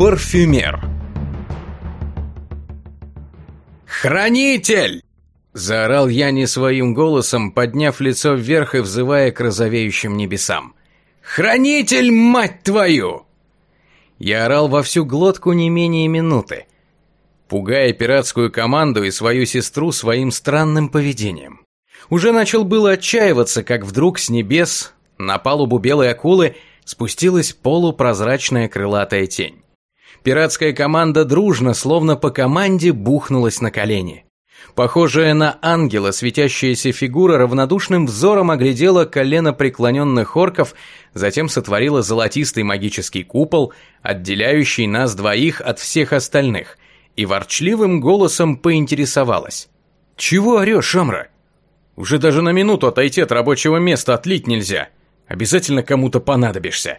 Парфюмер «Хранитель!» Заорал я не своим голосом, подняв лицо вверх и взывая к розовеющим небесам. «Хранитель, мать твою!» Я орал во всю глотку не менее минуты, пугая пиратскую команду и свою сестру своим странным поведением. Уже начал было отчаиваться, как вдруг с небес на палубу белой акулы спустилась полупрозрачная крылатая тень. Пиратская команда дружно, словно по команде, бухнулась на колени. Похожая на ангела светящаяся фигура равнодушным взором оглядела колено преклоненных орков, затем сотворила золотистый магический купол, отделяющий нас двоих от всех остальных, и ворчливым голосом поинтересовалась. «Чего орешь, Шамра? Уже даже на минуту отойти от рабочего места отлить нельзя. Обязательно кому-то понадобишься».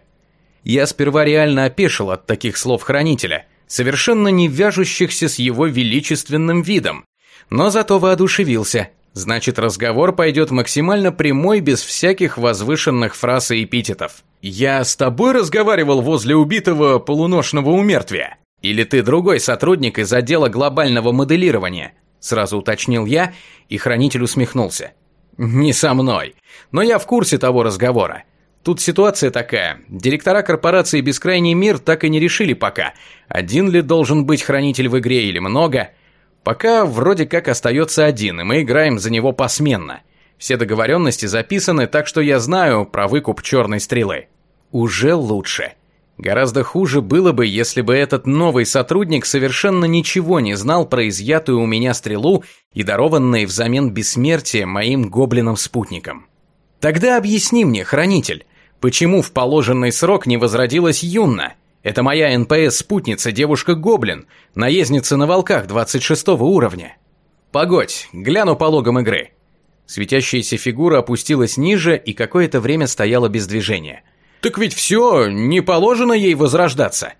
Я сперва реально опешил от таких слов хранителя, совершенно не вяжущихся с его величественным видом, но зато воодушевился. Значит, разговор пойдет максимально прямой, без всяких возвышенных фраз и эпитетов. «Я с тобой разговаривал возле убитого полуношного умертвия? Или ты другой сотрудник из отдела глобального моделирования?» Сразу уточнил я, и хранитель усмехнулся. «Не со мной, но я в курсе того разговора. Тут ситуация такая. Директора корпорации «Бескрайний мир» так и не решили пока, один ли должен быть хранитель в игре или много – Пока вроде как остается один, и мы играем за него посменно. Все договоренности записаны, так что я знаю про выкуп черной стрелы. Уже лучше. Гораздо хуже было бы, если бы этот новый сотрудник совершенно ничего не знал про изъятую у меня стрелу и дарованные взамен бессмертия моим гоблином-спутником. Тогда объясни мне, хранитель, почему в положенный срок не возродилась Юнна? Это моя НПС-спутница, девушка-гоблин, наездница на волках 26 уровня. Погодь, гляну по логам игры. Светящаяся фигура опустилась ниже и какое-то время стояла без движения. Так ведь все, не положено ей возрождаться.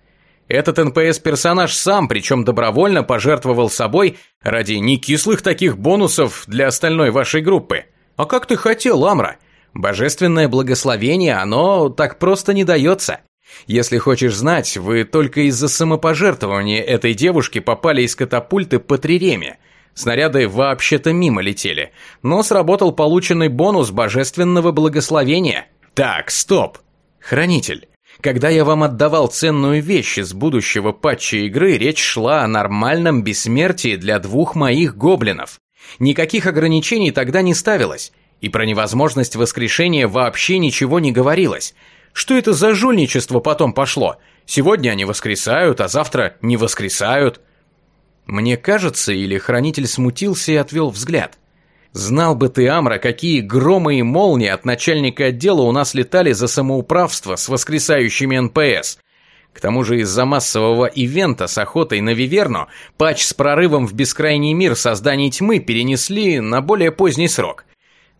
Этот НПС-персонаж сам, причем добровольно, пожертвовал собой ради некислых таких бонусов для остальной вашей группы. А как ты хотел, Амра? Божественное благословение, оно так просто не дается. Если хочешь знать, вы только из-за самопожертвования этой девушки попали из катапульты по триреме. Снаряды вообще-то мимо летели, но сработал полученный бонус божественного благословения. Так, стоп. Хранитель, когда я вам отдавал ценную вещь из будущего патча игры, речь шла о нормальном бессмертии для двух моих гоблинов. Никаких ограничений тогда не ставилось, и про невозможность воскрешения вообще ничего не говорилось. Что это за жульничество потом пошло? Сегодня они воскресают, а завтра не воскресают. Мне кажется, или хранитель смутился и отвел взгляд. Знал бы ты, Амра, какие громы и молнии от начальника отдела у нас летали за самоуправство с воскресающими НПС. К тому же из-за массового ивента с охотой на Виверну патч с прорывом в бескрайний мир создания тьмы перенесли на более поздний срок.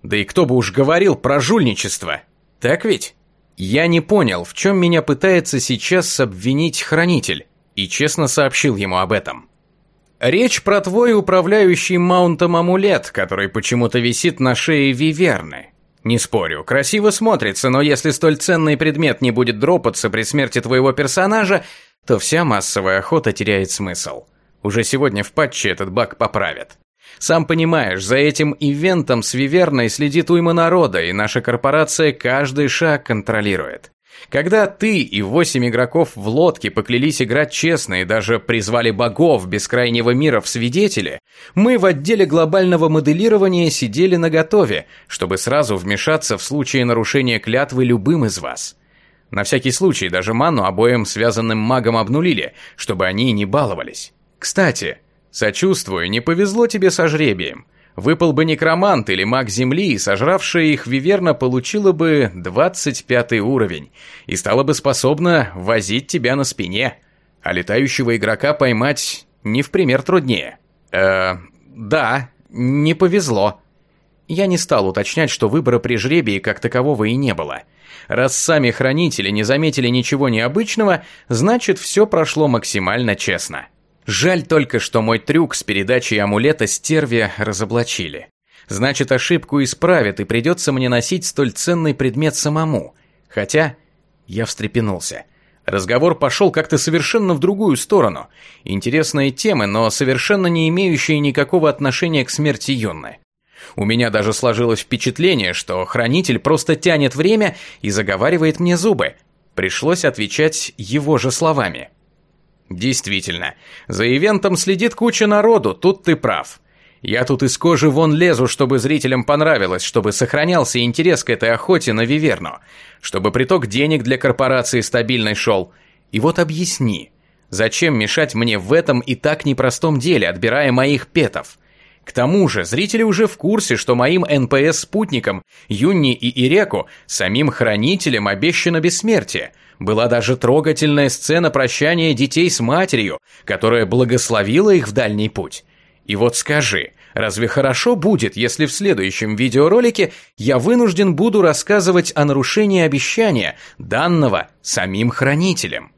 Да и кто бы уж говорил про жульничество. Так ведь? Я не понял, в чем меня пытается сейчас обвинить хранитель, и честно сообщил ему об этом. Речь про твой управляющий маунтом амулет, который почему-то висит на шее Виверны. Не спорю, красиво смотрится, но если столь ценный предмет не будет дропаться при смерти твоего персонажа, то вся массовая охота теряет смысл. Уже сегодня в патче этот баг поправят. Сам понимаешь, за этим ивентом с Виверной следит уйма народа, и наша корпорация каждый шаг контролирует. Когда ты и восемь игроков в лодке поклялись играть честно и даже призвали богов бескрайнего мира в свидетели, мы в отделе глобального моделирования сидели наготове, чтобы сразу вмешаться в случае нарушения клятвы любым из вас. На всякий случай даже ману обоим связанным магам обнулили, чтобы они не баловались. Кстати, Сочувствую, не повезло тебе со жребием. Выпал бы некромант или маг земли, сожравшая их Виверна получила бы 25 уровень и стала бы способна возить тебя на спине. А летающего игрока поймать не в пример труднее. Э, да, не повезло. Я не стал уточнять, что выбора при жребии как такового и не было. Раз сами хранители не заметили ничего необычного, значит все прошло максимально честно. Жаль только, что мой трюк с передачей амулета стерве разоблачили. Значит, ошибку исправят, и придется мне носить столь ценный предмет самому. Хотя, я встрепенулся. Разговор пошел как-то совершенно в другую сторону. Интересные темы, но совершенно не имеющие никакого отношения к смерти Юнны. У меня даже сложилось впечатление, что хранитель просто тянет время и заговаривает мне зубы. Пришлось отвечать его же словами. Действительно, за ивентом следит куча народу, тут ты прав. Я тут из кожи вон лезу, чтобы зрителям понравилось, чтобы сохранялся интерес к этой охоте на Виверну, чтобы приток денег для корпорации стабильный шел. И вот объясни, зачем мешать мне в этом и так непростом деле, отбирая моих петов? К тому же, зрители уже в курсе, что моим НПС-спутникам, Юнни и Иреку, самим хранителям обещано бессмертие. Была даже трогательная сцена прощания детей с матерью, которая благословила их в дальний путь. И вот скажи, разве хорошо будет, если в следующем видеоролике я вынужден буду рассказывать о нарушении обещания, данного самим хранителем?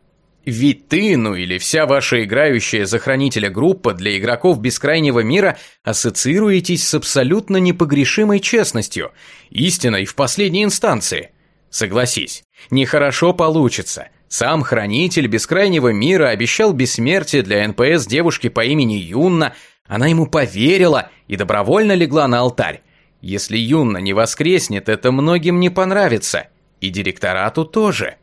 Ведь ты, ну или вся ваша играющая за хранителя группа для игроков бескрайнего мира ассоциируетесь с абсолютно непогрешимой честностью, истиной в последней инстанции. Согласись, нехорошо получится. Сам хранитель бескрайнего мира обещал бессмертие для НПС девушки по имени Юнна, она ему поверила и добровольно легла на алтарь. Если Юнна не воскреснет, это многим не понравится. И директорату тоже.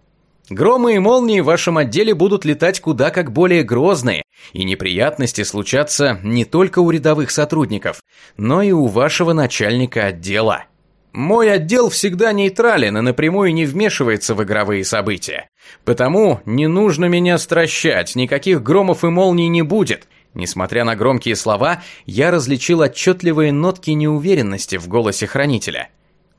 Громы и молнии в вашем отделе будут летать куда как более грозные, и неприятности случатся не только у рядовых сотрудников, но и у вашего начальника отдела. Мой отдел всегда нейтрален и напрямую не вмешивается в игровые события. Потому не нужно меня стращать, никаких громов и молний не будет – Несмотря на громкие слова, я различил отчетливые нотки неуверенности в голосе хранителя.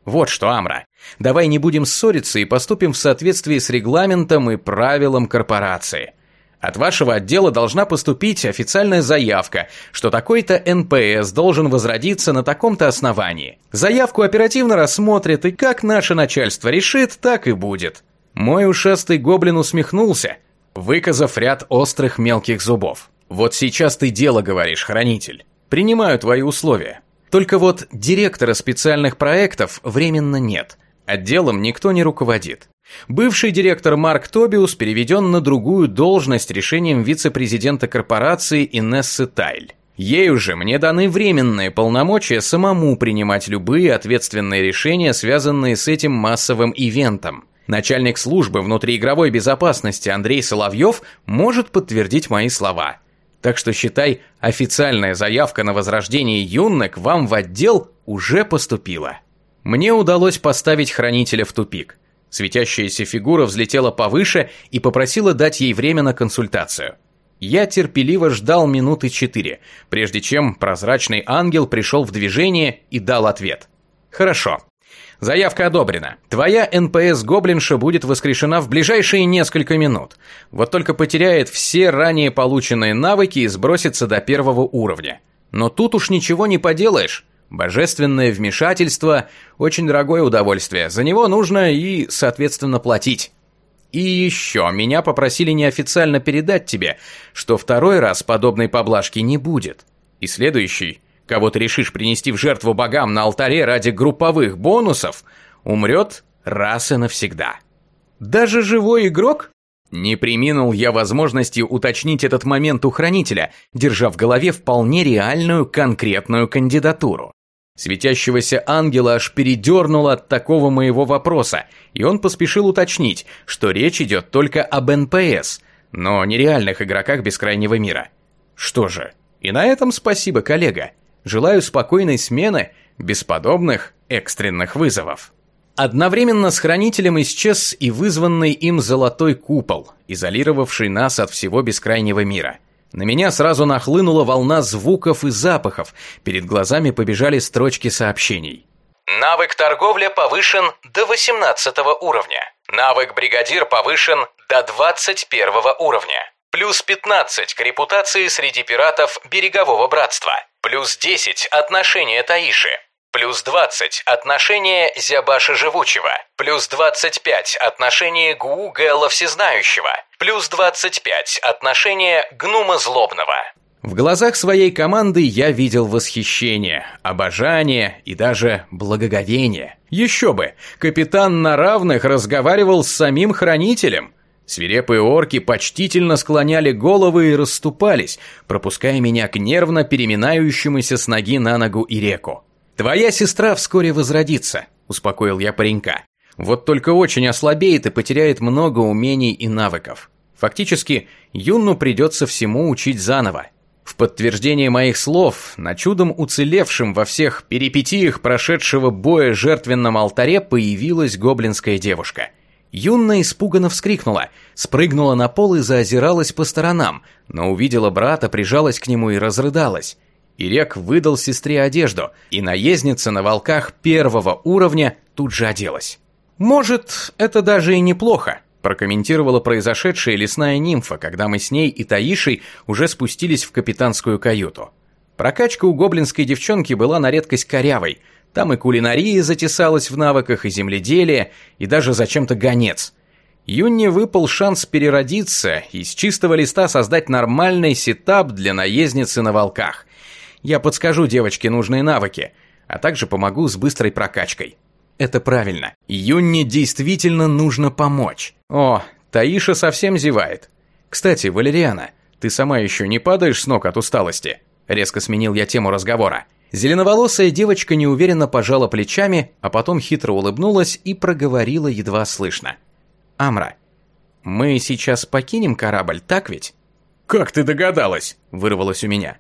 «Вот что, Амра, давай не будем ссориться и поступим в соответствии с регламентом и правилам корпорации. От вашего отдела должна поступить официальная заявка, что такой-то НПС должен возродиться на таком-то основании. Заявку оперативно рассмотрят, и как наше начальство решит, так и будет». Мой ушастый гоблин усмехнулся, выказав ряд острых мелких зубов. Вот сейчас ты дело говоришь, хранитель. Принимаю твои условия. Только вот директора специальных проектов временно нет. Отделом никто не руководит. Бывший директор Марк Тобиус переведен на другую должность решением вице-президента корпорации Инессы Тайль. Ей уже мне даны временные полномочия самому принимать любые ответственные решения, связанные с этим массовым ивентом. Начальник службы внутриигровой безопасности Андрей Соловьев может подтвердить мои слова. Так что считай, официальная заявка на возрождение Юнны к вам в отдел уже поступила. Мне удалось поставить хранителя в тупик. Светящаяся фигура взлетела повыше и попросила дать ей время на консультацию. Я терпеливо ждал минуты четыре, прежде чем прозрачный ангел пришел в движение и дал ответ. «Хорошо, Заявка одобрена. Твоя НПС-гоблинша будет воскрешена в ближайшие несколько минут. Вот только потеряет все ранее полученные навыки и сбросится до первого уровня. Но тут уж ничего не поделаешь. Божественное вмешательство – очень дорогое удовольствие. За него нужно и, соответственно, платить. И еще меня попросили неофициально передать тебе, что второй раз подобной поблажки не будет. И следующий – кого ты решишь принести в жертву богам на алтаре ради групповых бонусов, умрет раз и навсегда. Даже живой игрок? Не преминул я возможности уточнить этот момент у хранителя, держа в голове вполне реальную конкретную кандидатуру. Светящегося ангела аж передернуло от такого моего вопроса, и он поспешил уточнить, что речь идет только об НПС, но не реальных игроках бескрайнего мира. Что же, и на этом спасибо, коллега. Желаю спокойной смены, без подобных экстренных вызовов. Одновременно с хранителем исчез и вызванный им золотой купол, изолировавший нас от всего бескрайнего мира. На меня сразу нахлынула волна звуков и запахов, перед глазами побежали строчки сообщений. Навык торговля повышен до 18 уровня. Навык бригадир повышен до 21 уровня. Плюс 15 к репутации среди пиратов Берегового Братства. Плюс 10 отношения Таиши. Плюс 20 отношения Зябаша Живучего. Плюс 25 отношения Гуу Гэла Всезнающего. Плюс 25 отношения Гнума Злобного. В глазах своей команды я видел восхищение, обожание и даже благоговение. Еще бы, капитан на равных разговаривал с самим хранителем – Свирепые орки почтительно склоняли головы и расступались, пропуская меня к нервно переминающемуся с ноги на ногу и реку. «Твоя сестра вскоре возродится», — успокоил я паренька. «Вот только очень ослабеет и потеряет много умений и навыков. Фактически, Юнну придется всему учить заново. В подтверждение моих слов, на чудом уцелевшем во всех перипетиях прошедшего боя жертвенном алтаре появилась гоблинская девушка. Юнна испуганно вскрикнула, спрыгнула на пол и заозиралась по сторонам, но увидела брата, прижалась к нему и разрыдалась. Ирек выдал сестре одежду, и наездница на волках первого уровня тут же оделась. Может, это даже и неплохо прокомментировала произошедшее лесная нимфа, когда мы с ней и Таишей уже спустились в капитанскую каюту. Прокачка у гоблинской девчонки была на редкость корявой. Там и кулинария затесалась в навыках, и земледелие, и даже зачем-то гонец. Юнне выпал шанс переродиться и с чистого листа создать нормальный сетап для наездницы на волках. Я подскажу девочке нужные навыки, а также помогу с быстрой прокачкой. Это правильно. Юнне действительно нужно помочь. О, Таиша совсем зевает. Кстати, Валериана, ты сама еще не падаешь с ног от усталости? Резко сменил я тему разговора. Зеленоволосая девочка неуверенно пожала плечами, а потом хитро улыбнулась и проговорила едва слышно. «Амра, мы сейчас покинем корабль, так ведь?» «Как ты догадалась?» – вырвалось у меня.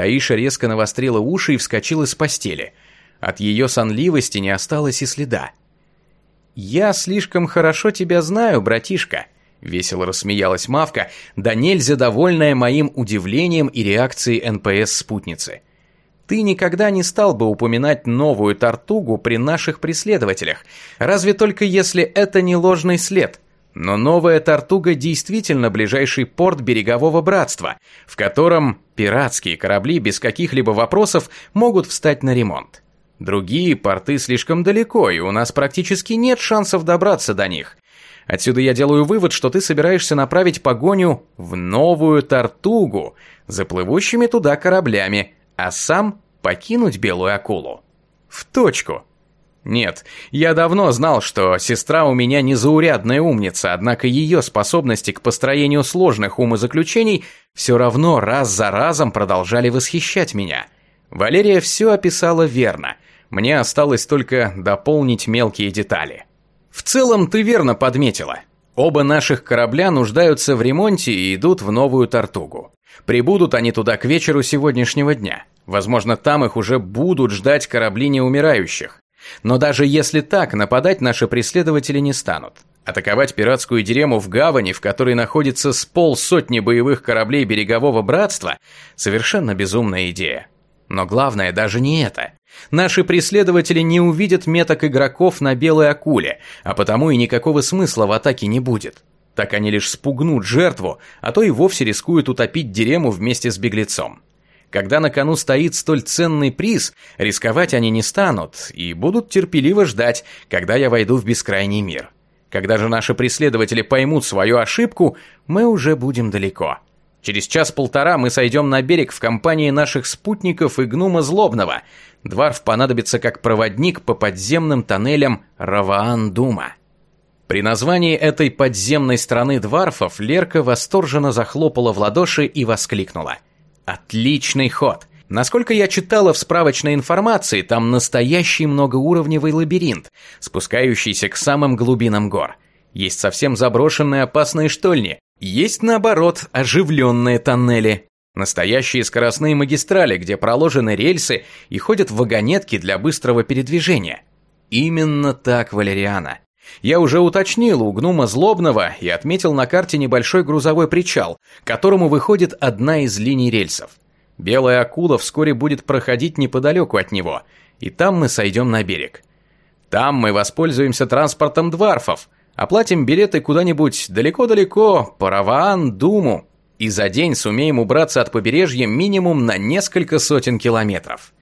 Таиша резко навострила уши и вскочила с постели – от ее сонливости не осталось и следа. «Я слишком хорошо тебя знаю, братишка», — весело рассмеялась Мавка, да нельзя довольная моим удивлением и реакцией НПС-спутницы. «Ты никогда не стал бы упоминать новую Тартугу при наших преследователях, разве только если это не ложный след». Но новая Тартуга действительно ближайший порт берегового братства, в котором пиратские корабли без каких-либо вопросов могут встать на ремонт. Другие порты слишком далеко, и у нас практически нет шансов добраться до них. Отсюда я делаю вывод, что ты собираешься направить погоню в новую Тартугу, заплывущими туда кораблями, а сам покинуть Белую Акулу. В точку. Нет, я давно знал, что сестра у меня незаурядная умница, однако ее способности к построению сложных умозаключений все равно раз за разом продолжали восхищать меня. Валерия все описала верно – мне осталось только дополнить мелкие детали. В целом ты верно подметила. Оба наших корабля нуждаются в ремонте и идут в новую Тартугу. Прибудут они туда к вечеру сегодняшнего дня. Возможно, там их уже будут ждать корабли неумирающих. Но даже если так, нападать наши преследователи не станут. Атаковать пиратскую дерему в гавани, в которой находится с полсотни боевых кораблей берегового братства, совершенно безумная идея. Но главное даже не это. Наши преследователи не увидят меток игроков на белой акуле, а потому и никакого смысла в атаке не будет. Так они лишь спугнут жертву, а то и вовсе рискуют утопить дерему вместе с беглецом. Когда на кону стоит столь ценный приз, рисковать они не станут и будут терпеливо ждать, когда я войду в бескрайний мир. Когда же наши преследователи поймут свою ошибку, мы уже будем далеко. Через час-полтора мы сойдем на берег в компании наших спутников и гнума Злобного – Дварф понадобится как проводник по подземным тоннелям Раваан-Дума. При названии этой подземной страны дварфов Лерка восторженно захлопала в ладоши и воскликнула. «Отличный ход! Насколько я читала в справочной информации, там настоящий многоуровневый лабиринт, спускающийся к самым глубинам гор. Есть совсем заброшенные опасные штольни, есть, наоборот, оживленные тоннели. Настоящие скоростные магистрали, где проложены рельсы и ходят вагонетки для быстрого передвижения. Именно так, Валериана. Я уже уточнил у гнума Злобного и отметил на карте небольшой грузовой причал, которому выходит одна из линий рельсов. Белая акула вскоре будет проходить неподалеку от него, и там мы сойдем на берег. Там мы воспользуемся транспортом дварфов, оплатим билеты куда-нибудь далеко-далеко, по Раваан, Думу, и за день сумеем убраться от побережья минимум на несколько сотен километров.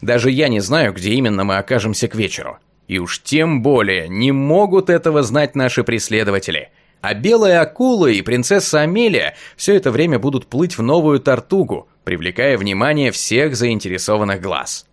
Даже я не знаю, где именно мы окажемся к вечеру. И уж тем более не могут этого знать наши преследователи. А белая акула и принцесса Амелия все это время будут плыть в новую Тартугу, привлекая внимание всех заинтересованных глаз.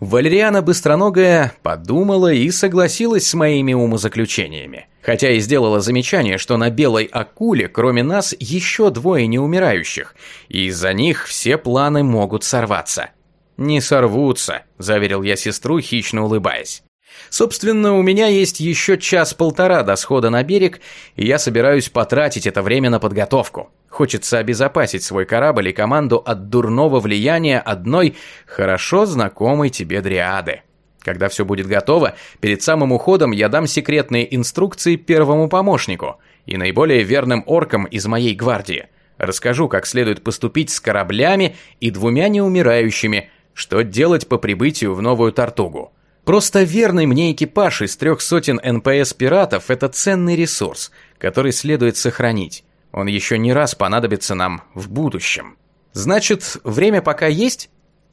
Валериана Быстроногая подумала и согласилась с моими умозаключениями. Хотя и сделала замечание, что на белой акуле, кроме нас, еще двое неумирающих, и из-за них все планы могут сорваться. «Не сорвутся», – заверил я сестру, хищно улыбаясь. Собственно, у меня есть еще час-полтора до схода на берег, и я собираюсь потратить это время на подготовку. Хочется обезопасить свой корабль и команду от дурного влияния одной хорошо знакомой тебе дриады. Когда все будет готово, перед самым уходом я дам секретные инструкции первому помощнику и наиболее верным оркам из моей гвардии. Расскажу, как следует поступить с кораблями и двумя неумирающими, что делать по прибытию в новую Тартугу. Просто верный мне экипаж из трех сотен НПС-пиратов – это ценный ресурс, который следует сохранить. Он еще не раз понадобится нам в будущем. Значит, время пока есть?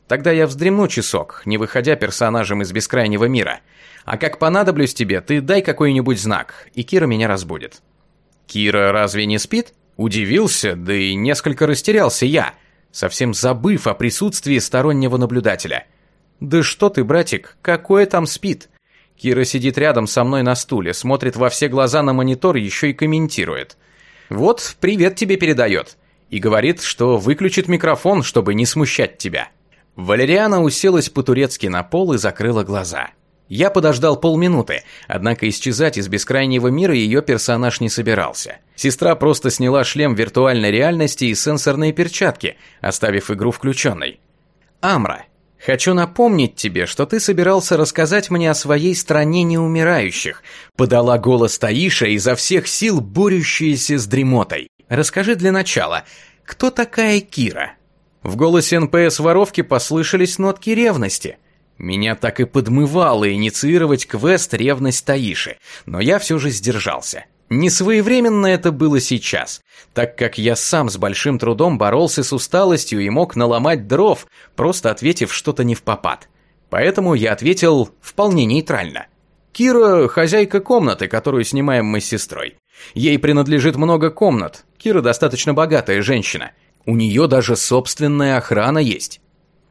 Тогда я вздремну часок, не выходя персонажем из бескрайнего мира. А как понадоблюсь тебе, ты дай какой-нибудь знак, и Кира меня разбудит. Кира разве не спит? Удивился, да и несколько растерялся я, совсем забыв о присутствии стороннего наблюдателя – «Да что ты, братик, какое там спит?» Кира сидит рядом со мной на стуле, смотрит во все глаза на монитор, еще и комментирует. «Вот, привет тебе передает». И говорит, что выключит микрофон, чтобы не смущать тебя. Валериана уселась по-турецки на пол и закрыла глаза. Я подождал полминуты, однако исчезать из бескрайнего мира ее персонаж не собирался. Сестра просто сняла шлем виртуальной реальности и сенсорные перчатки, оставив игру включенной. «Амра, Хочу напомнить тебе, что ты собирался рассказать мне о своей стране неумирающих, подала голос Таиша изо всех сил борющаяся с дремотой. Расскажи для начала, кто такая Кира? В голосе НПС воровки послышались нотки ревности. Меня так и подмывало инициировать квест «Ревность Таиши», но я все же сдержался. Не своевременно это было сейчас, так как я сам с большим трудом боролся с усталостью и мог наломать дров, просто ответив что-то не в попад. Поэтому я ответил вполне нейтрально. Кира – хозяйка комнаты, которую снимаем мы с сестрой. Ей принадлежит много комнат. Кира достаточно богатая женщина. У нее даже собственная охрана есть.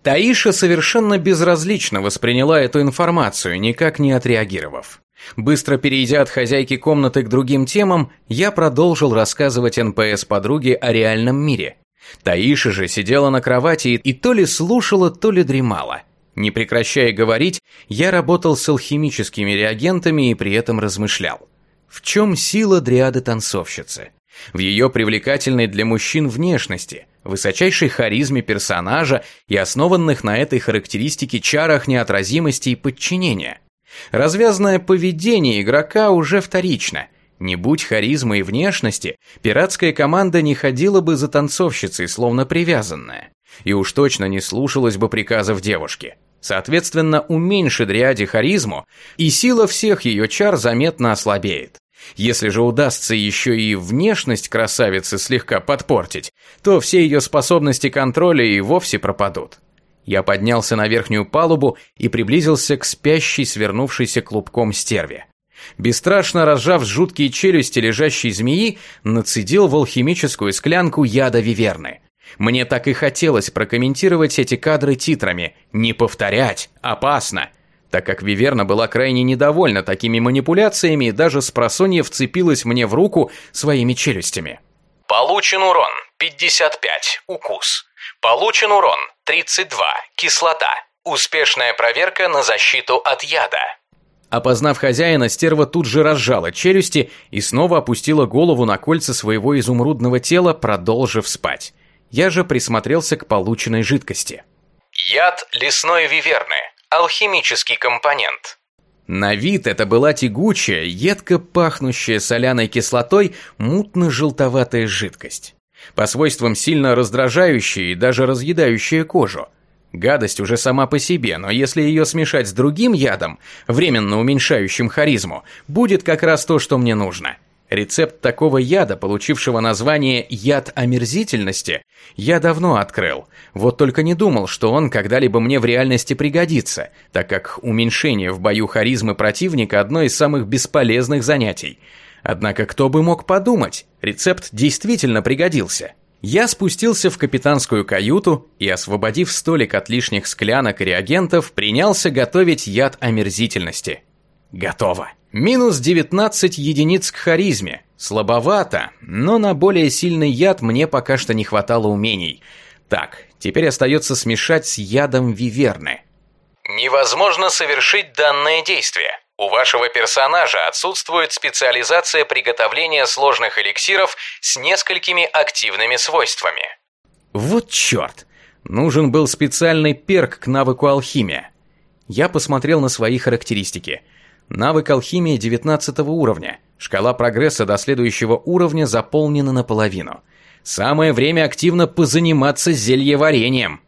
Таиша совершенно безразлично восприняла эту информацию, никак не отреагировав. Быстро перейдя от хозяйки комнаты к другим темам, я продолжил рассказывать НПС-подруге о реальном мире. Таиша же сидела на кровати и то ли слушала, то ли дремала. Не прекращая говорить, я работал с алхимическими реагентами и при этом размышлял. В чем сила дриады-танцовщицы? В ее привлекательной для мужчин внешности, высочайшей харизме персонажа и основанных на этой характеристике чарах неотразимости и подчинения – Развязное поведение игрока уже вторично. Не будь харизмы и внешности, пиратская команда не ходила бы за танцовщицей, словно привязанная. И уж точно не слушалась бы приказов девушки. Соответственно, уменьши дриаде харизму, и сила всех ее чар заметно ослабеет. Если же удастся еще и внешность красавицы слегка подпортить, то все ее способности контроля и вовсе пропадут. Я поднялся на верхнюю палубу и приблизился к спящей, свернувшейся клубком стерве. Бесстрашно разжав жуткие челюсти лежащей змеи, нацедил в алхимическую склянку яда виверны. Мне так и хотелось прокомментировать эти кадры титрами «Не повторять! Опасно!» так как Виверна была крайне недовольна такими манипуляциями и даже с просонья вцепилась мне в руку своими челюстями. Получен урон 55, укус. Получен урон 32, кислота. Успешная проверка на защиту от яда. Опознав хозяина, стерва тут же разжала челюсти и снова опустила голову на кольца своего изумрудного тела, продолжив спать. Я же присмотрелся к полученной жидкости. Яд лесной виверны. Алхимический компонент. На вид это была тягучая, едко пахнущая соляной кислотой мутно-желтоватая жидкость. По свойствам сильно раздражающая и даже разъедающая кожу. Гадость уже сама по себе, но если ее смешать с другим ядом, временно уменьшающим харизму, будет как раз то, что мне нужно. Рецепт такого яда, получившего название «яд омерзительности», я давно открыл. Вот только не думал, что он когда-либо мне в реальности пригодится, так как уменьшение в бою харизмы противника – одно из самых бесполезных занятий – Однако кто бы мог подумать, рецепт действительно пригодился. Я спустился в капитанскую каюту и, освободив столик от лишних склянок и реагентов, принялся готовить яд омерзительности. Готово. Минус 19 единиц к харизме. Слабовато, но на более сильный яд мне пока что не хватало умений. Так, теперь остается смешать с ядом виверны. Невозможно совершить данное действие. У вашего персонажа отсутствует специализация приготовления сложных эликсиров с несколькими активными свойствами. Вот черт! Нужен был специальный перк к навыку алхимия. Я посмотрел на свои характеристики. Навык алхимии 19 уровня. Шкала прогресса до следующего уровня заполнена наполовину. Самое время активно позаниматься зельеварением.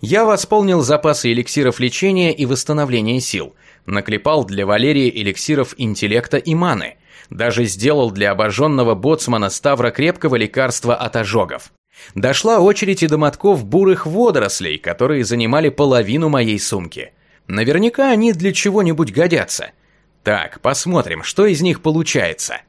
Я восполнил запасы эликсиров лечения и восстановления сил – Наклепал для Валерии эликсиров интеллекта и маны. Даже сделал для обожженного боцмана Ставра крепкого лекарства от ожогов. Дошла очередь и до мотков бурых водорослей, которые занимали половину моей сумки. Наверняка они для чего-нибудь годятся. Так, посмотрим, что из них получается.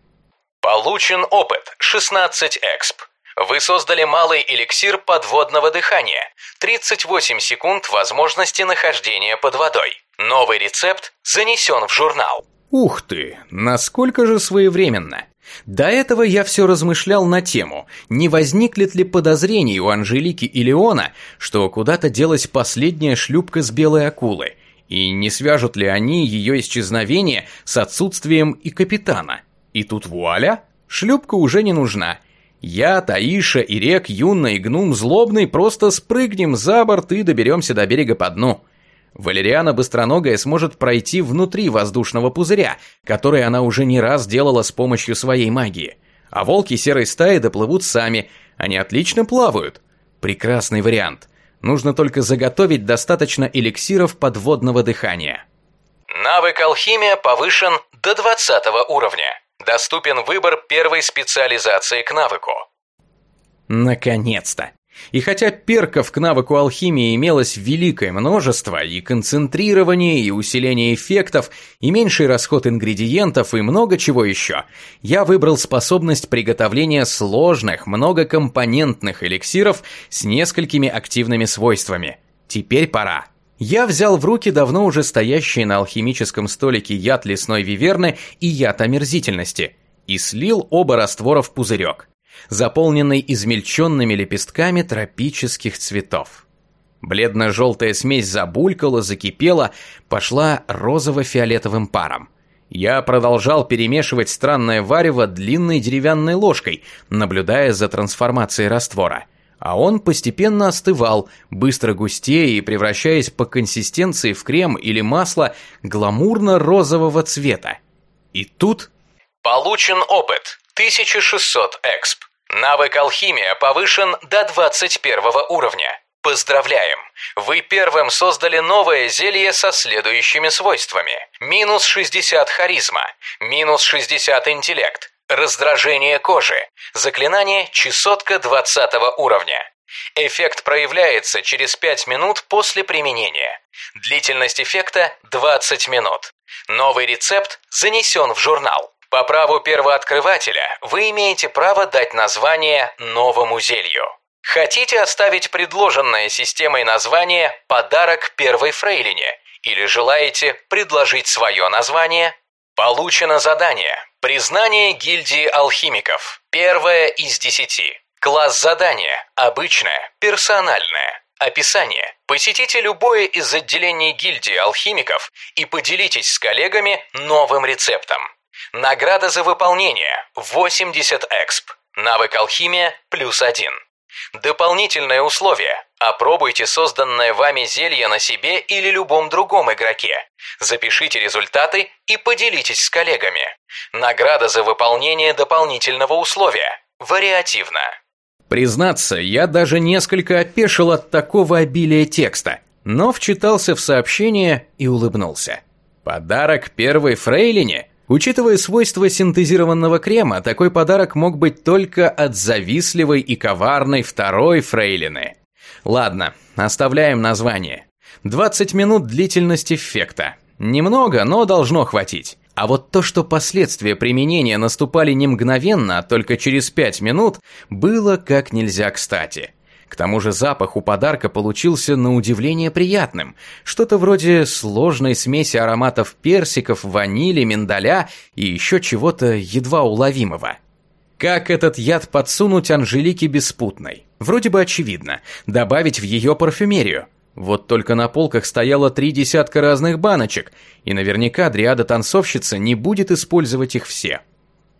Получен опыт 16 эксп. Вы создали малый эликсир подводного дыхания. 38 секунд возможности нахождения под водой. Новый рецепт занесен в журнал. Ух ты, насколько же своевременно. До этого я все размышлял на тему, не возникнет ли подозрений у Анжелики и Леона, что куда-то делась последняя шлюпка с белой акулы, и не свяжут ли они ее исчезновение с отсутствием и капитана. И тут вуаля, шлюпка уже не нужна, я, Таиша, Ирек, Юнна и Гнум Злобный просто спрыгнем за борт и доберемся до берега по дну. Валериана Быстроногая сможет пройти внутри воздушного пузыря, который она уже не раз делала с помощью своей магии. А волки серой стаи доплывут сами, они отлично плавают. Прекрасный вариант. Нужно только заготовить достаточно эликсиров подводного дыхания. Навык алхимия повышен до 20 уровня. Доступен выбор первой специализации к навыку. Наконец-то! И хотя перков к навыку алхимии имелось великое множество, и концентрирование, и усиление эффектов, и меньший расход ингредиентов, и много чего еще, я выбрал способность приготовления сложных, многокомпонентных эликсиров с несколькими активными свойствами. Теперь пора. Я взял в руки давно уже стоящие на алхимическом столике яд лесной виверны и яд омерзительности и слил оба раствора в пузырек, заполненный измельченными лепестками тропических цветов. Бледно-желтая смесь забулькала, закипела, пошла розово-фиолетовым паром. Я продолжал перемешивать странное варево длинной деревянной ложкой, наблюдая за трансформацией раствора – а он постепенно остывал, быстро густея и превращаясь по консистенции в крем или масло гламурно-розового цвета. И тут... Получен опыт 1600 эксп. Навык алхимия повышен до 21 уровня. Поздравляем! Вы первым создали новое зелье со следующими свойствами. Минус 60 харизма, минус 60 интеллект, Раздражение кожи. Заклинание «Чесотка 20 уровня». Эффект проявляется через 5 минут после применения. Длительность эффекта 20 минут. Новый рецепт занесен в журнал. По праву первооткрывателя вы имеете право дать название новому зелью. Хотите оставить предложенное системой название «Подарок первой фрейлине» или желаете предложить свое название? Получено задание Признание гильдии алхимиков. Первое из десяти. Класс задания. Обычное. Персональное. Описание. Посетите любое из отделений гильдии алхимиков и поделитесь с коллегами новым рецептом. Награда за выполнение. 80 эксп. Навык алхимия плюс один. Дополнительное условие. Опробуйте созданное вами зелье на себе или любом другом игроке. Запишите результаты и поделитесь с коллегами. Награда за выполнение дополнительного условия. Вариативно. Признаться, я даже несколько опешил от такого обилия текста, но вчитался в сообщение и улыбнулся. Подарок первой фрейлине? Учитывая свойства синтезированного крема, такой подарок мог быть только от завистливой и коварной второй фрейлины. Ладно, оставляем название. 20 минут длительность эффекта. Немного, но должно хватить. А вот то, что последствия применения наступали не мгновенно, а только через пять минут, было как нельзя кстати. К тому же запах у подарка получился на удивление приятным. Что-то вроде сложной смеси ароматов персиков, ванили, миндаля и еще чего-то едва уловимого. Как этот яд подсунуть Анжелике Беспутной? Вроде бы очевидно. Добавить в ее парфюмерию. Вот только на полках стояло три десятка разных баночек, и наверняка дриада-танцовщица не будет использовать их все.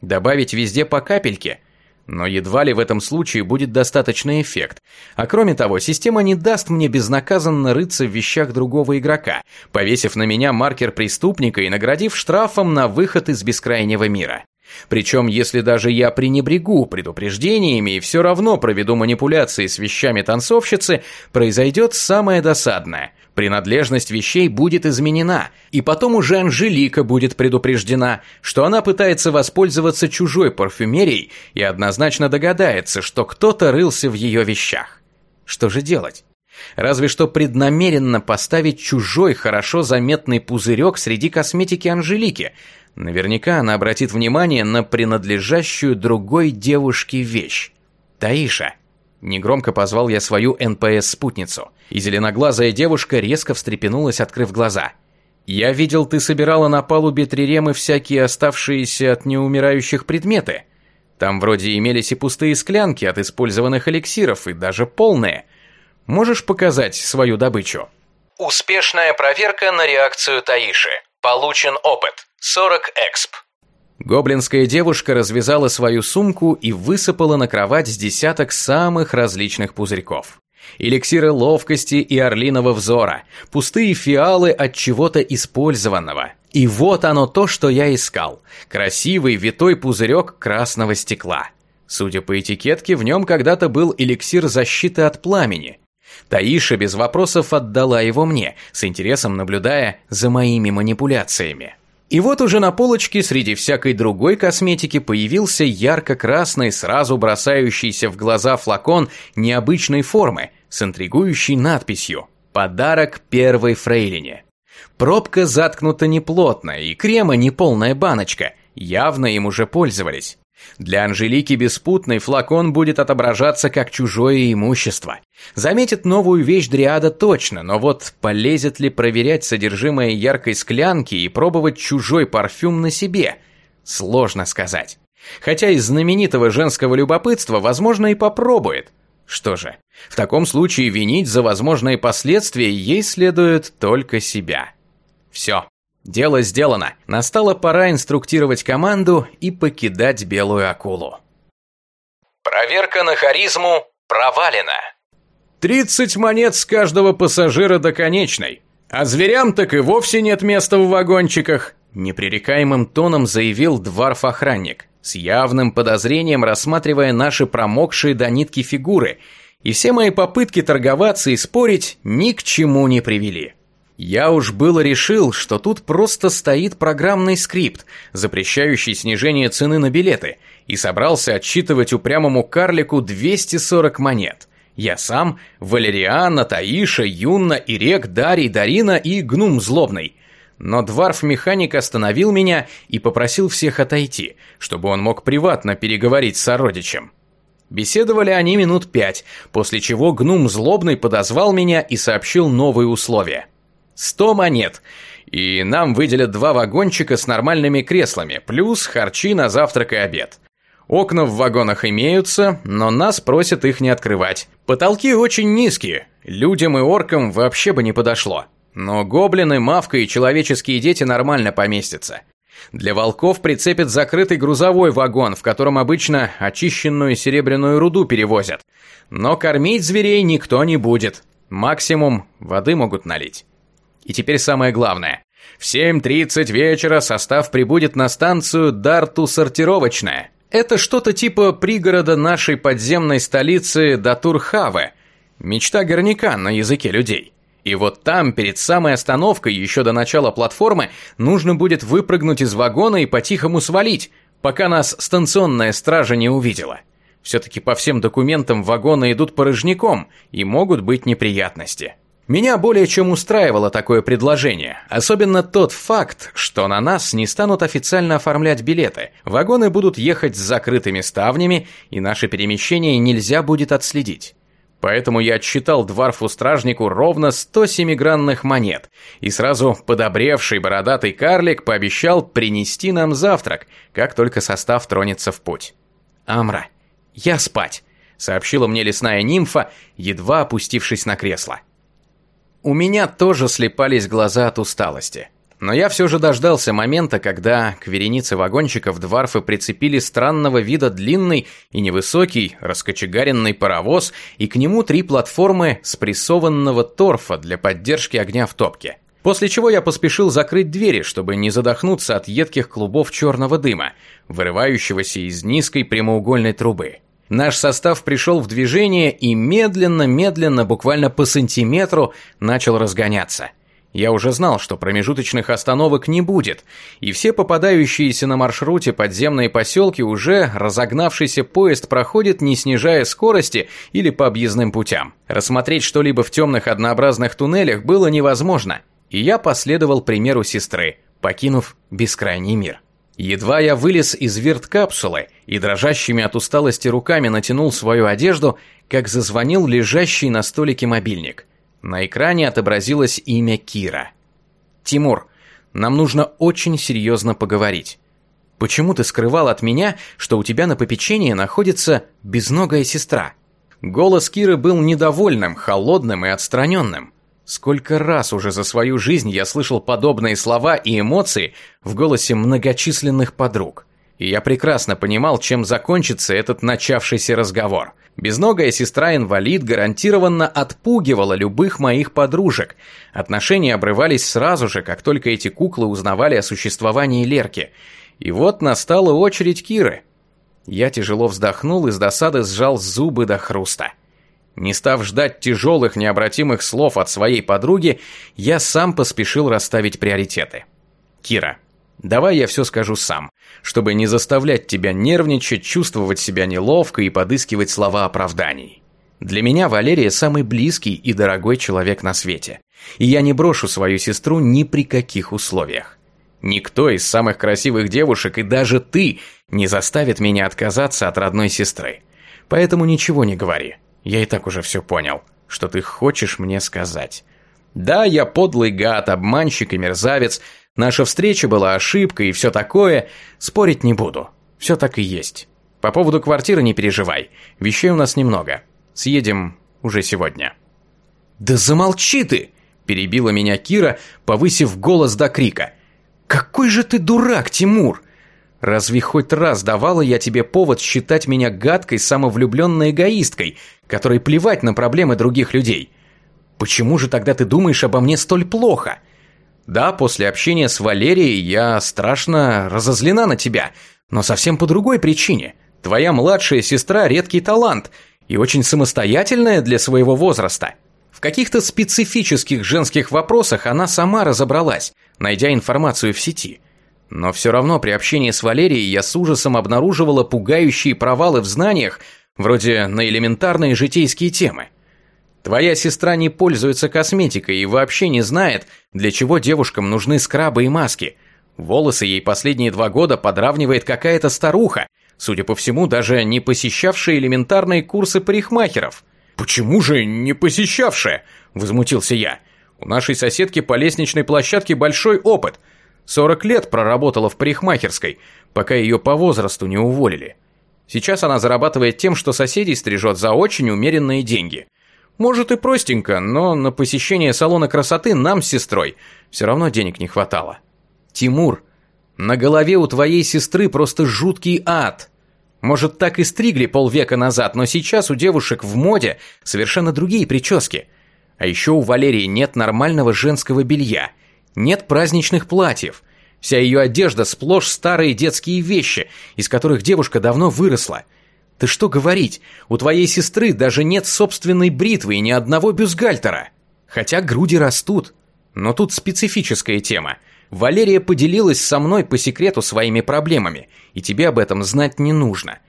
Добавить везде по капельке, но едва ли в этом случае будет достаточный эффект. А кроме того, система не даст мне безнаказанно рыться в вещах другого игрока, повесив на меня маркер преступника и наградив штрафом на выход из бескрайнего мира. Причем, если даже я пренебрегу предупреждениями и все равно проведу манипуляции с вещами танцовщицы, произойдет самое досадное. Принадлежность вещей будет изменена, и потом уже Анжелика будет предупреждена, что она пытается воспользоваться чужой парфюмерией и однозначно догадается, что кто-то рылся в ее вещах. Что же делать? Разве что преднамеренно поставить чужой, хорошо заметный пузырек среди косметики Анжелики, Наверняка она обратит внимание на принадлежащую другой девушке вещь. «Таиша!» Негромко позвал я свою НПС-спутницу, и зеленоглазая девушка резко встрепенулась, открыв глаза. «Я видел, ты собирала на палубе триремы всякие оставшиеся от неумирающих предметы. Там вроде имелись и пустые склянки от использованных эликсиров, и даже полные. Можешь показать свою добычу?» Успешная проверка на реакцию Таиши. Получен опыт. 40 эксп. Гоблинская девушка развязала свою сумку и высыпала на кровать с десяток самых различных пузырьков. Эликсиры ловкости и орлиного взора, пустые фиалы от чего-то использованного. И вот оно то, что я искал. Красивый витой пузырек красного стекла. Судя по этикетке, в нем когда-то был эликсир защиты от пламени. Таиша без вопросов отдала его мне, с интересом наблюдая за моими манипуляциями. И вот уже на полочке среди всякой другой косметики появился ярко-красный, сразу бросающийся в глаза флакон необычной формы с интригующей надписью «Подарок первой фрейлине». Пробка заткнута неплотно, и крема не полная баночка, явно им уже пользовались. Для Анжелики Беспутной флакон будет отображаться как чужое имущество. Заметит новую вещь Дриада точно, но вот полезет ли проверять содержимое яркой склянки и пробовать чужой парфюм на себе? Сложно сказать. Хотя из знаменитого женского любопытства, возможно, и попробует. Что же, в таком случае винить за возможные последствия ей следует только себя. Все. Дело сделано. Настала пора инструктировать команду и покидать белую акулу. Проверка на харизму провалена. 30 монет с каждого пассажира до конечной. А зверям так и вовсе нет места в вагончиках. Непререкаемым тоном заявил дворф-охранник, с явным подозрением рассматривая наши промокшие до нитки фигуры, и все мои попытки торговаться и спорить ни к чему не привели. Я уж было решил, что тут просто стоит программный скрипт, запрещающий снижение цены на билеты, и собрался отсчитывать упрямому карлику 240 монет. Я сам, Валериана, Таиша, Юнна, Ирек, Дарий, Дарина и Гнум Злобный. Но дворф-механик остановил меня и попросил всех отойти, чтобы он мог приватно переговорить с сородичем. Беседовали они минут пять, после чего Гнум Злобный подозвал меня и сообщил новые условия – 100 монет. И нам выделят два вагончика с нормальными креслами, плюс харчи на завтрак и обед. Окна в вагонах имеются, но нас просят их не открывать. Потолки очень низкие, людям и оркам вообще бы не подошло. Но гоблины, мавка и человеческие дети нормально поместятся. Для волков прицепят закрытый грузовой вагон, в котором обычно очищенную серебряную руду перевозят. Но кормить зверей никто не будет. Максимум воды могут налить. И теперь самое главное. В 7.30 вечера состав прибудет на станцию Дарту-сортировочная. Это что-то типа пригорода нашей подземной столицы Датурхаве. Мечта горняка на языке людей. И вот там, перед самой остановкой, еще до начала платформы, нужно будет выпрыгнуть из вагона и по-тихому свалить, пока нас станционная стража не увидела. Все-таки по всем документам вагоны идут порожняком, и могут быть неприятности. Меня более чем устраивало такое предложение, особенно тот факт, что на нас не станут официально оформлять билеты, вагоны будут ехать с закрытыми ставнями, и наше перемещение нельзя будет отследить. Поэтому я отсчитал дворфу-стражнику ровно 100 семигранных монет, и сразу подобревший бородатый карлик пообещал принести нам завтрак, как только состав тронется в путь. «Амра, я спать», — сообщила мне лесная нимфа, едва опустившись на кресло. У меня тоже слепались глаза от усталости. Но я все же дождался момента, когда к веренице вагончиков дворфы прицепили странного вида длинный и невысокий раскочегаренный паровоз и к нему три платформы спрессованного торфа для поддержки огня в топке. После чего я поспешил закрыть двери, чтобы не задохнуться от едких клубов черного дыма, вырывающегося из низкой прямоугольной трубы. Наш состав пришел в движение и медленно-медленно, буквально по сантиметру, начал разгоняться. Я уже знал, что промежуточных остановок не будет, и все попадающиеся на маршруте подземные поселки уже разогнавшийся поезд проходит, не снижая скорости или по объездным путям. Рассмотреть что-либо в темных однообразных туннелях было невозможно, и я последовал примеру сестры, покинув бескрайний мир. Едва я вылез из вирт-капсулы и дрожащими от усталости руками натянул свою одежду, как зазвонил лежащий на столике мобильник. На экране отобразилось имя Кира. «Тимур, нам нужно очень серьезно поговорить. Почему ты скрывал от меня, что у тебя на попечении находится безногая сестра?» Голос Киры был недовольным, холодным и отстраненным. Сколько раз уже за свою жизнь я слышал подобные слова и эмоции в голосе многочисленных подруг. И я прекрасно понимал, чем закончится этот начавшийся разговор. Безногая сестра-инвалид гарантированно отпугивала любых моих подружек. Отношения обрывались сразу же, как только эти куклы узнавали о существовании Лерки. И вот настала очередь Киры. Я тяжело вздохнул и с досады сжал зубы до хруста. Не став ждать тяжелых, необратимых слов от своей подруги, я сам поспешил расставить приоритеты. «Кира, давай я все скажу сам, чтобы не заставлять тебя нервничать, чувствовать себя неловко и подыскивать слова оправданий. Для меня Валерия самый близкий и дорогой человек на свете, и я не брошу свою сестру ни при каких условиях. Никто из самых красивых девушек и даже ты не заставит меня отказаться от родной сестры. Поэтому ничего не говори. Я и так уже все понял, что ты хочешь мне сказать. Да, я подлый гад, обманщик и мерзавец. Наша встреча была ошибкой и все такое. Спорить не буду. Все так и есть. По поводу квартиры не переживай. Вещей у нас немного. Съедем уже сегодня. Да замолчи ты! Перебила меня Кира, повысив голос до крика. «Какой же ты дурак, Тимур! Разве хоть раз давала я тебе повод считать меня гадкой, самовлюбленной эгоисткой, которой плевать на проблемы других людей? Почему же тогда ты думаешь обо мне столь плохо? Да, после общения с Валерией я страшно разозлена на тебя, но совсем по другой причине. Твоя младшая сестра – редкий талант и очень самостоятельная для своего возраста. В каких-то специфических женских вопросах она сама разобралась, найдя информацию в сети – но все равно при общении с Валерией я с ужасом обнаруживала пугающие провалы в знаниях, вроде на элементарные житейские темы. Твоя сестра не пользуется косметикой и вообще не знает, для чего девушкам нужны скрабы и маски. Волосы ей последние два года подравнивает какая-то старуха, судя по всему, даже не посещавшая элементарные курсы парикмахеров. «Почему же не посещавшая?» – возмутился я. «У нашей соседки по лестничной площадке большой опыт – 40 лет проработала в парикмахерской, пока ее по возрасту не уволили. Сейчас она зарабатывает тем, что соседей стрижет за очень умеренные деньги. Может и простенько, но на посещение салона красоты нам с сестрой все равно денег не хватало. Тимур, на голове у твоей сестры просто жуткий ад. Может, так и стригли полвека назад, но сейчас у девушек в моде совершенно другие прически. А еще у Валерии нет нормального женского белья – нет праздничных платьев. Вся ее одежда сплошь старые детские вещи, из которых девушка давно выросла. Ты что говорить, у твоей сестры даже нет собственной бритвы и ни одного бюстгальтера. Хотя груди растут. Но тут специфическая тема. Валерия поделилась со мной по секрету своими проблемами, и тебе об этом знать не нужно.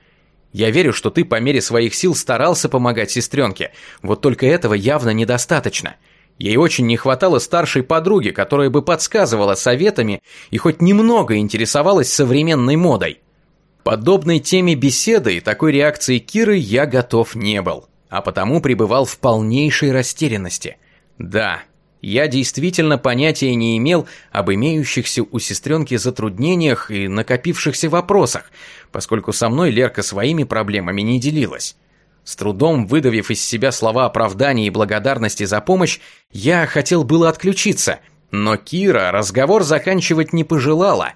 Я верю, что ты по мере своих сил старался помогать сестренке, вот только этого явно недостаточно – Ей очень не хватало старшей подруги, которая бы подсказывала советами и хоть немного интересовалась современной модой. Подобной теме беседы и такой реакции Киры я готов не был, а потому пребывал в полнейшей растерянности. Да, я действительно понятия не имел об имеющихся у сестренки затруднениях и накопившихся вопросах, поскольку со мной Лерка своими проблемами не делилась. С трудом выдавив из себя слова оправдания и благодарности за помощь, я хотел было отключиться, но Кира разговор заканчивать не пожелала.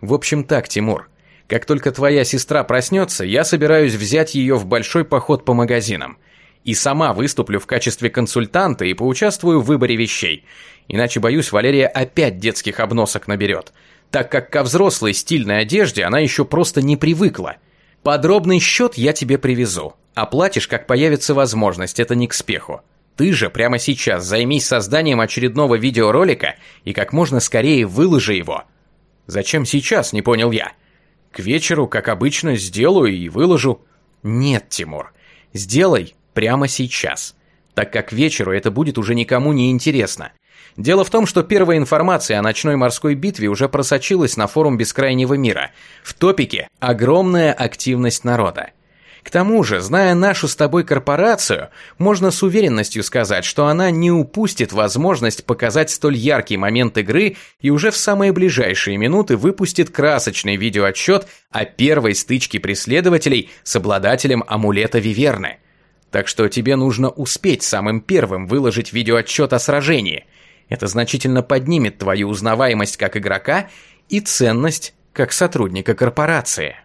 В общем так, Тимур, как только твоя сестра проснется, я собираюсь взять ее в большой поход по магазинам. И сама выступлю в качестве консультанта и поучаствую в выборе вещей. Иначе, боюсь, Валерия опять детских обносок наберет, так как ко взрослой стильной одежде она еще просто не привыкла. Подробный счет я тебе привезу. Оплатишь, как появится возможность, это не к спеху. Ты же прямо сейчас займись созданием очередного видеоролика и как можно скорее выложи его. Зачем сейчас, не понял я. К вечеру, как обычно, сделаю и выложу. Нет, Тимур, сделай прямо сейчас, так как к вечеру это будет уже никому не интересно. Дело в том, что первая информация о ночной морской битве уже просочилась на форум Бескрайнего мира. В топике «Огромная активность народа». К тому же, зная нашу с тобой корпорацию, можно с уверенностью сказать, что она не упустит возможность показать столь яркий момент игры и уже в самые ближайшие минуты выпустит красочный видеоотчет о первой стычке преследователей с обладателем амулета Виверны. Так что тебе нужно успеть самым первым выложить видеоотчет о сражении. Это значительно поднимет твою узнаваемость как игрока и ценность как сотрудника корпорации.